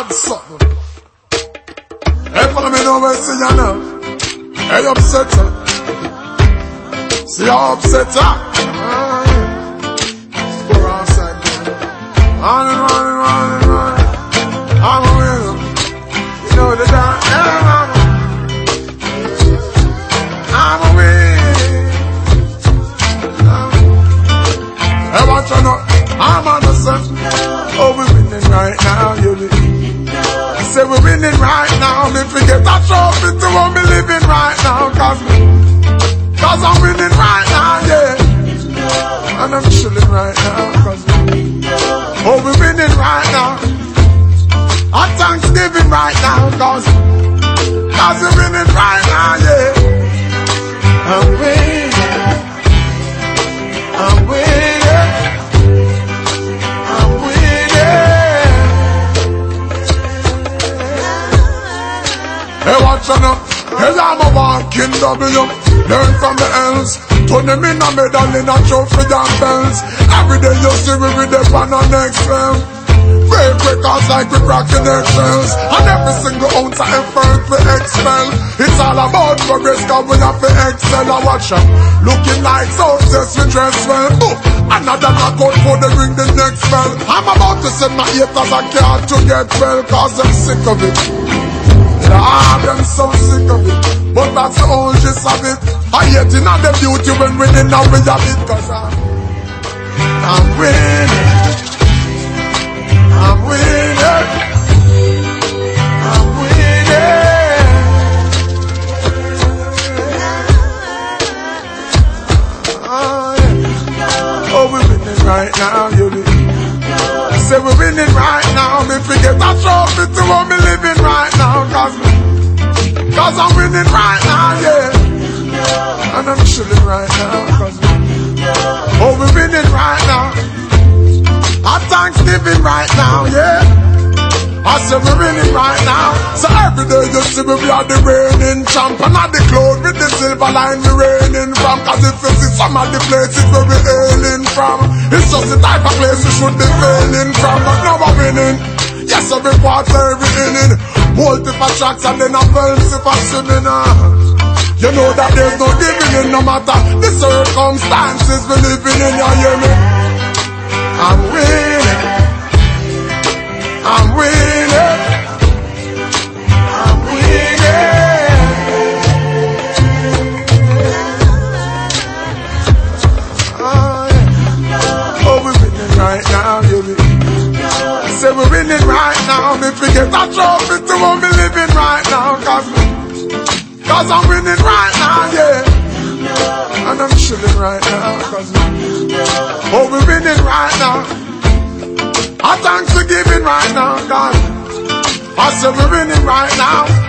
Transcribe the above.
Hard something. Hey, follow me now, see you now. Hey, upset. See how upset and on and on. I'm a winner. You know the dance. Say we're winning right now. Me forget that trophy to what me living right now. Watch out I'm a walking W. Learn from the else. Turn them in a medal in a trophy and bells. Every day you see we with the on next level. Break records like we cracking eggshells And every single ounce of effort we expel It's all about progress cause we have to excel I watch out Looking like success we dress well Ooh, Another knockout for the ring the next bell I'm about to send my haters a card to get well Cause I'm sick of it Lord, I'm so sick of it But that's the whole gist of it I hate in the beauty when winning now we have it Cause I'm, I'm winning I'm winning. I'm winning. Oh, yeah. oh we're winning right now, you. Say we're winning right now. Me forget that trophy to what me living cause I'm winning right now, yeah. And I'm chilling right now. Cause, oh, we're winning right now. Our Thanksgiving right now, yeah. I say we're winning right now. So every day you see me, we are the reigning champ. And at the cloud with the silver line we reigning from. Cause if you see some of the places where we hailing from, it's just the type of place we should be failing from. But now we're winning. Yes, every quarter, inning. Multi for tracks and then a for swimming. ah. You know that there's no giving in no matter the circumstances we living in, you hear me? Forget that trophy to what me living right now. Cause, cause I'm winning right now, yeah. And I'm chilling right now. Cause, Oh, we're winning right now. Our thanks for giving right now, God. I said we're winning right now.